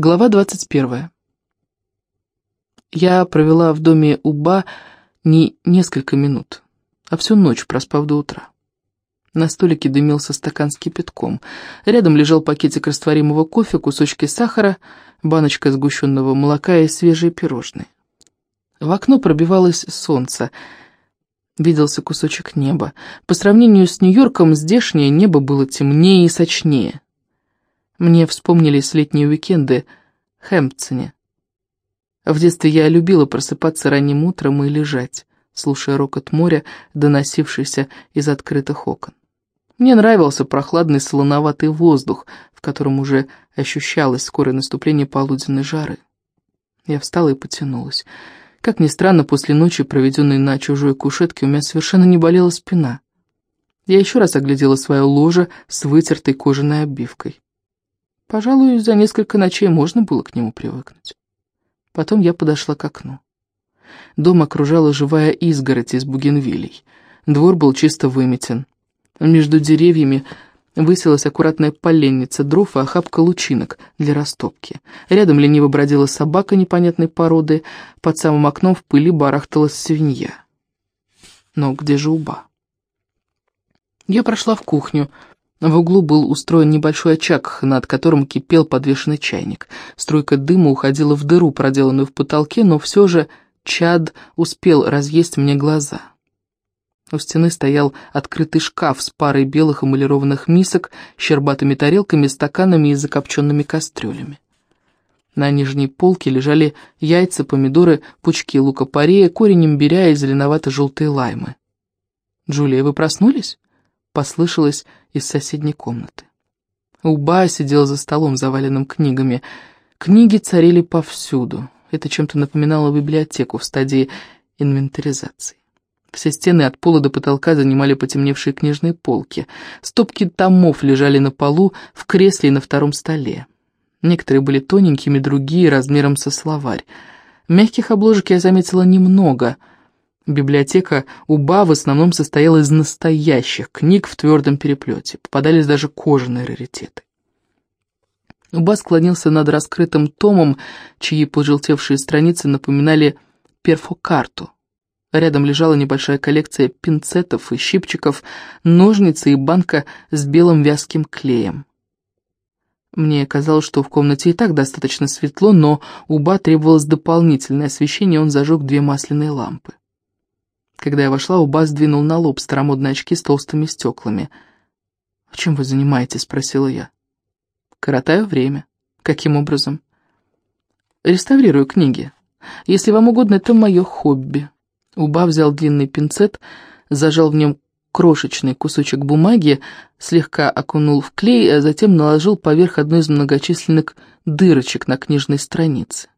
Глава 21. Я провела в доме Уба не несколько минут, а всю ночь, проспав до утра. На столике дымился стакан с кипятком. Рядом лежал пакетик растворимого кофе, кусочки сахара, баночка сгущенного молока и свежие пирожные. В окно пробивалось солнце. Виделся кусочек неба. По сравнению с Нью-Йорком, здешнее небо было темнее и сочнее. Мне вспомнились летние уикенды в Хэмптоне. В детстве я любила просыпаться ранним утром и лежать, слушая рокот моря, доносившийся из открытых окон. Мне нравился прохладный солоноватый воздух, в котором уже ощущалось скорое наступление полуденной жары. Я встала и потянулась. Как ни странно, после ночи, проведенной на чужой кушетке, у меня совершенно не болела спина. Я еще раз оглядела свое ложе с вытертой кожаной обивкой. Пожалуй, за несколько ночей можно было к нему привыкнуть. Потом я подошла к окну. Дом окружала живая изгородь из бугенвилей. Двор был чисто выметен. Между деревьями высилась аккуратная поленница дров и охапка лучинок для растопки. Рядом лениво бродила собака непонятной породы, под самым окном в пыли барахталась свинья. Но где же уба? Я прошла в кухню, в углу был устроен небольшой очаг, над которым кипел подвешенный чайник. Струйка дыма уходила в дыру, проделанную в потолке, но все же чад успел разъесть мне глаза. У стены стоял открытый шкаф с парой белых эмалированных мисок, щербатыми тарелками, стаканами и закопченными кастрюлями. На нижней полке лежали яйца, помидоры, пучки лука-порея, корень имбиря и зеленовато-желтые лаймы. «Джулия, вы проснулись?» Послышалось из соседней комнаты. Уба сидел за столом, заваленным книгами. Книги царили повсюду. Это чем-то напоминало библиотеку в стадии инвентаризации. Все стены от пола до потолка занимали потемневшие книжные полки. Стопки томов лежали на полу, в кресле и на втором столе. Некоторые были тоненькими, другие — размером со словарь. Мягких обложек я заметила немного — Библиотека УБА в основном состояла из настоящих книг в твердом переплете. Попадались даже кожаные раритеты. Уба склонился над раскрытым томом, чьи пожелтевшие страницы напоминали перфокарту. Рядом лежала небольшая коллекция пинцетов и щипчиков, ножницы и банка с белым вязким клеем. Мне казалось, что в комнате и так достаточно светло, но Уба требовалось дополнительное освещение, он зажег две масляные лампы. Когда я вошла, Уба сдвинул на лоб старомодные очки с толстыми стеклами. «В чем вы занимаетесь?» — спросила я. «Коротаю время. Каким образом?» «Реставрирую книги. Если вам угодно, это мое хобби». Уба взял длинный пинцет, зажал в нем крошечный кусочек бумаги, слегка окунул в клей, а затем наложил поверх одной из многочисленных дырочек на книжной странице.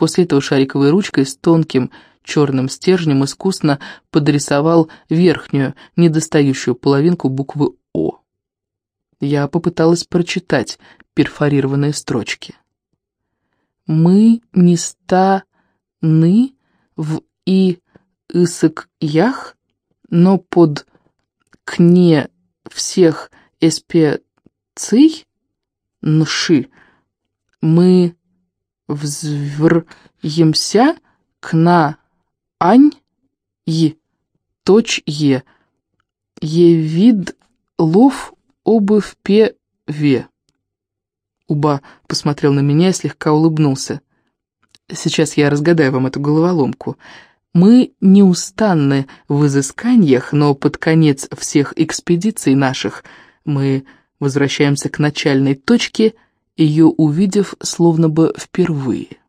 После этого шариковой ручкой с тонким черным стержнем искусно подрисовал верхнюю, недостающую половинку буквы «О». Я попыталась прочитать перфорированные строчки. «Мы не ста ны в и исык ях, но под кне всех эспеций нши мы взвръемся к на ань и точ е. Евид лов обувь пе ве. Уба посмотрел на меня и слегка улыбнулся. Сейчас я разгадаю вам эту головоломку. Мы неустанны в изысканиях, но под конец всех экспедиций наших мы возвращаемся к начальной точке, ее увидев словно бы впервые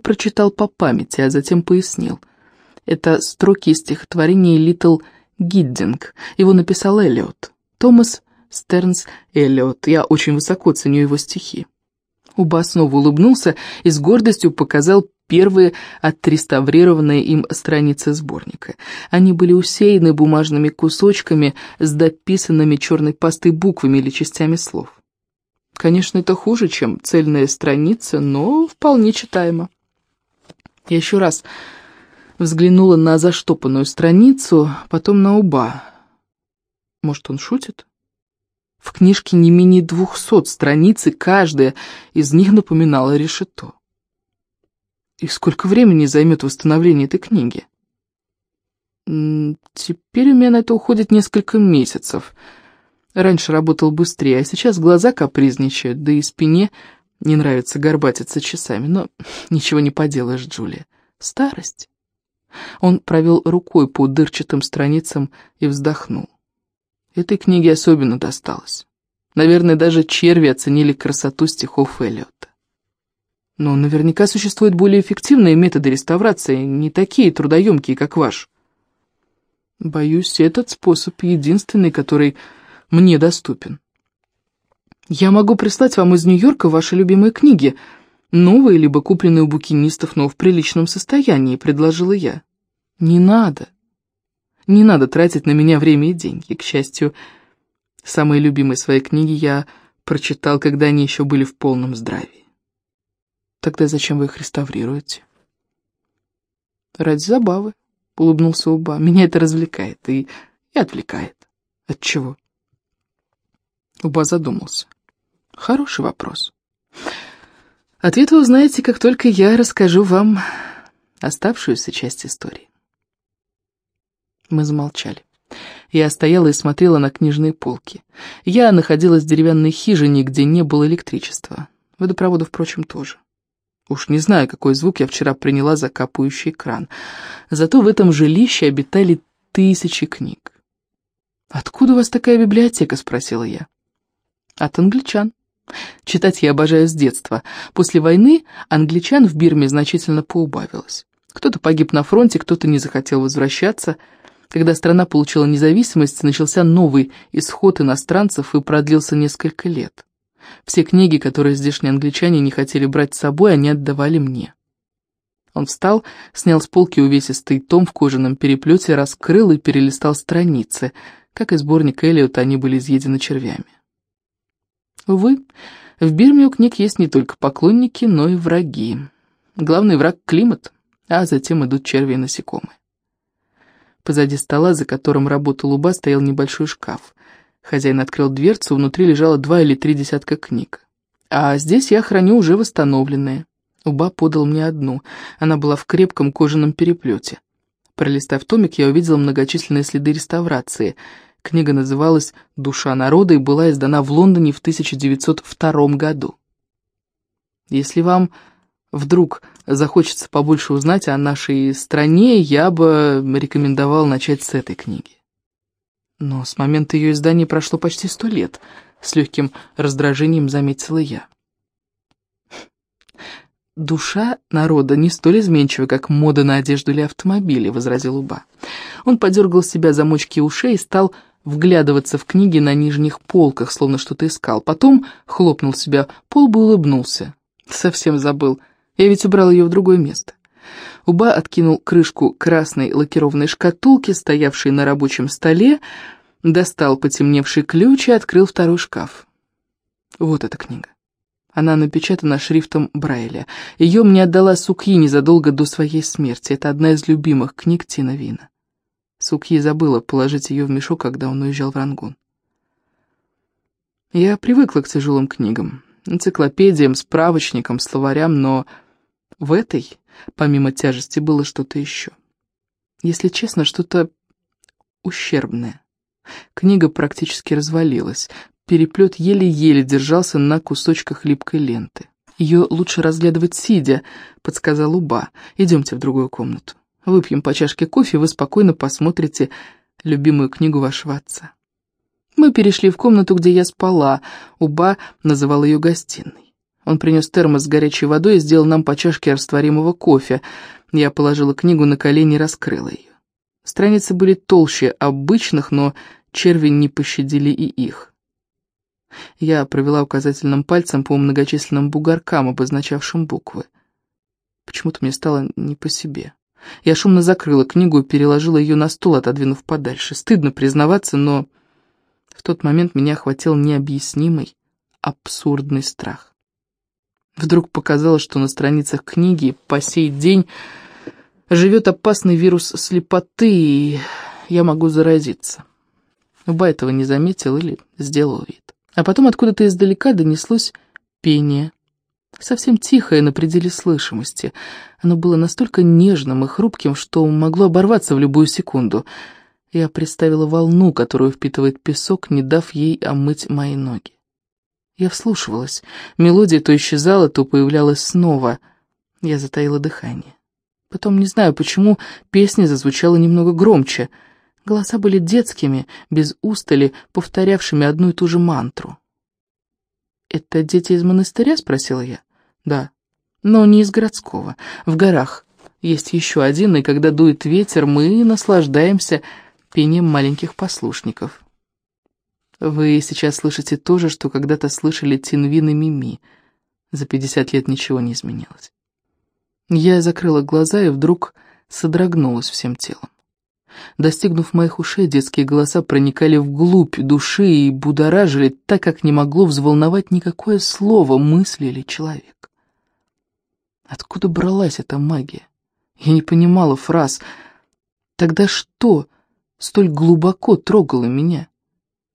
прочитал по памяти, а затем пояснил. Это строки стихотворения «Литл Гиддинг». Его написал Эллиот. Томас Стернс Эллиот. Я очень высоко ценю его стихи. Уба снова улыбнулся и с гордостью показал первые отреставрированные им страницы сборника. Они были усеяны бумажными кусочками с дописанными черной пастой буквами или частями слов. Конечно, это хуже, чем цельная страница, но вполне читаемо. Я еще раз взглянула на заштопанную страницу, потом на уба. Может, он шутит? В книжке не менее двухсот страниц, и каждая из них напоминала решето. И сколько времени займет восстановление этой книги? Теперь у меня на это уходит несколько месяцев. Раньше работал быстрее, а сейчас глаза капризничают, да и спине не нравится горбатиться часами. Но ничего не поделаешь, Джулия. Старость. Он провел рукой по дырчатым страницам и вздохнул. Этой книге особенно досталось. Наверное, даже черви оценили красоту стихов Эллиота. Но наверняка существуют более эффективные методы реставрации, не такие трудоемкие, как ваш. Боюсь, этот способ единственный, который мне доступен. Я могу прислать вам из Нью-Йорка ваши любимые книги, новые, либо купленные у букинистов, но в приличном состоянии, предложила я. Не надо. Не надо тратить на меня время и деньги. К счастью, самые любимые свои книги я прочитал, когда они еще были в полном здравии. Тогда зачем вы их реставрируете? Ради забавы, улыбнулся Уба. Меня это развлекает и, и отвлекает. От чего? Уба задумался. Хороший вопрос. Ответ вы узнаете, как только я расскажу вам оставшуюся часть истории. Мы замолчали. Я стояла и смотрела на книжные полки. Я находилась в деревянной хижине, где не было электричества. Водопровода, впрочем, тоже. Уж не знаю, какой звук я вчера приняла за капающий кран. Зато в этом жилище обитали тысячи книг. «Откуда у вас такая библиотека?» — спросила я. «От англичан. Читать я обожаю с детства. После войны англичан в Бирме значительно поубавилось. Кто-то погиб на фронте, кто-то не захотел возвращаться — когда страна получила независимость, начался новый исход иностранцев и продлился несколько лет. Все книги, которые здешние англичане не хотели брать с собой, они отдавали мне. Он встал, снял с полки увесистый том в кожаном переплете, раскрыл и перелистал страницы. Как и сборник Эллиота, они были изъедены червями. Увы, в Бирме у книг есть не только поклонники, но и враги. Главный враг — климат, а затем идут черви и насекомые. Позади стола, за которым работал Уба, стоял небольшой шкаф. Хозяин открыл дверцу, внутри лежало два или три десятка книг. А здесь я храню уже восстановленные. Уба подал мне одну. Она была в крепком кожаном переплете. Пролистав томик, я увидела многочисленные следы реставрации. Книга называлась «Душа народа» и была издана в Лондоне в 1902 году. Если вам вдруг захочется побольше узнать о нашей стране, я бы рекомендовал начать с этой книги. Но с момента ее издания прошло почти сто лет, с легким раздражением заметила я. «Душа народа не столь изменчива, как мода на одежду или автомобили», — возразил Уба. Он подергал себя замочки ушей и стал вглядываться в книги на нижних полках, словно что-то искал. Потом хлопнул себя, полбы улыбнулся. Совсем забыл. Я ведь убрал ее в другое место. Уба откинул крышку красной лакированной шкатулки, стоявшей на рабочем столе, достал потемневший ключ и открыл второй шкаф. Вот эта книга. Она напечатана шрифтом Брайля. Ее мне отдала Сукьи незадолго до своей смерти. Это одна из любимых книг Тина Вина. Сукьи забыла положить ее в мешок, когда он уезжал в Рангун. Я привыкла к тяжелым книгам, энциклопедиям, справочникам, словарям, но в этой, помимо тяжести, было что-то еще. Если честно, что-то ущербное. Книга практически развалилась. Переплет еле-еле держался на кусочках липкой ленты. «Ее лучше разглядывать сидя», — подсказал Уба. «Идемте в другую комнату. Выпьем по чашке кофе, вы спокойно посмотрите любимую книгу вашего отца». Мы перешли в комнату, где я спала. Уба называл ее гостиной. Он принес термос с горячей водой и сделал нам по чашке растворимого кофе. Я положила книгу на колени и раскрыла ее. Страницы были толще обычных, но черви не пощадили и их. Я провела указательным пальцем по многочисленным бугоркам, обозначавшим буквы. Почему-то мне стало не по себе. Я шумно закрыла книгу и переложила ее на стол, отодвинув подальше. Стыдно признаваться, но в тот момент меня охватил необъяснимый, абсурдный страх. Вдруг показалось, что на страницах книги по сей день живет опасный вирус слепоты, и я могу заразиться. Уба этого не заметил или сделал вид. А потом откуда-то издалека донеслось пение. Совсем тихое, на пределе слышимости. Оно было настолько нежным и хрупким, что могло оборваться в любую секунду. Я представила волну, которую впитывает песок, не дав ей омыть мои ноги. Я вслушивалась. Мелодия то исчезала, то появлялась снова. Я затаила дыхание. Потом, не знаю почему, песня зазвучала немного громче. Голоса были детскими, без устали, повторявшими одну и ту же мантру. «Это дети из монастыря?» — спросила я. «Да, но не из городского. В горах есть еще один, и когда дует ветер, мы наслаждаемся пением маленьких послушников». Вы сейчас слышите то же, что когда-то слышали Тинвин и Мими. За пятьдесят лет ничего не изменилось. Я закрыла глаза и вдруг содрогнулась всем телом. Достигнув моих ушей, детские голоса проникали вглубь души и будоражили, так как не могло взволновать никакое слово, мысли или человек. Откуда бралась эта магия? Я не понимала фраз. Тогда что столь глубоко трогало меня?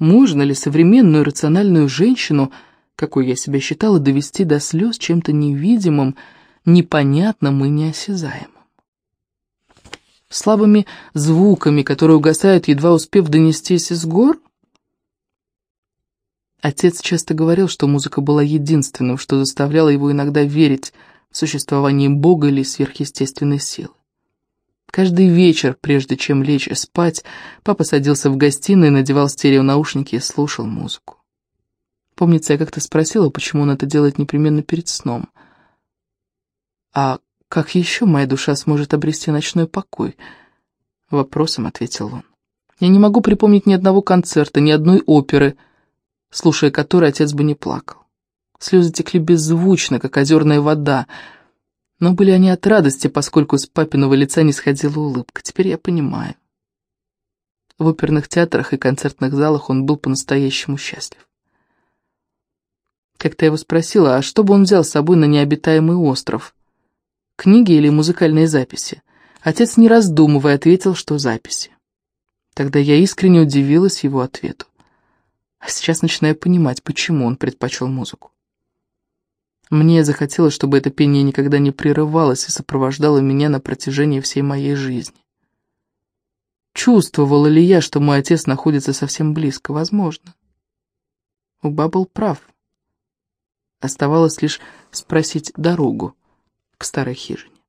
Можно ли современную рациональную женщину, какой я себя считала, довести до слез чем-то невидимым, непонятным и неосязаемым? Слабыми звуками, которые угасают, едва успев донестись из гор? Отец часто говорил, что музыка была единственным, что заставляло его иногда верить в существование Бога или сверхъестественной силы. Каждый вечер, прежде чем лечь спать, папа садился в гостиной, надевал стереонаушники и слушал музыку. Помнится, я как-то спросила, почему он это делает непременно перед сном. «А как еще моя душа сможет обрести ночной покой?» Вопросом ответил он. «Я не могу припомнить ни одного концерта, ни одной оперы, слушая которой отец бы не плакал. Слезы текли беззвучно, как озерная вода, — но были они от радости, поскольку с папиного лица не сходила улыбка. Теперь я понимаю. В оперных театрах и концертных залах он был по-настоящему счастлив. Как-то я его спросила, а что бы он взял с собой на необитаемый остров? Книги или музыкальные записи? Отец, не раздумывая, ответил, что записи. Тогда я искренне удивилась его ответу. А сейчас начинаю понимать, почему он предпочел музыку. Мне захотелось, чтобы это пение никогда не прерывалось и сопровождало меня на протяжении всей моей жизни. Чувствовала ли я, что мой отец находится совсем близко? Возможно. Уба был прав. Оставалось лишь спросить дорогу к старой хижине.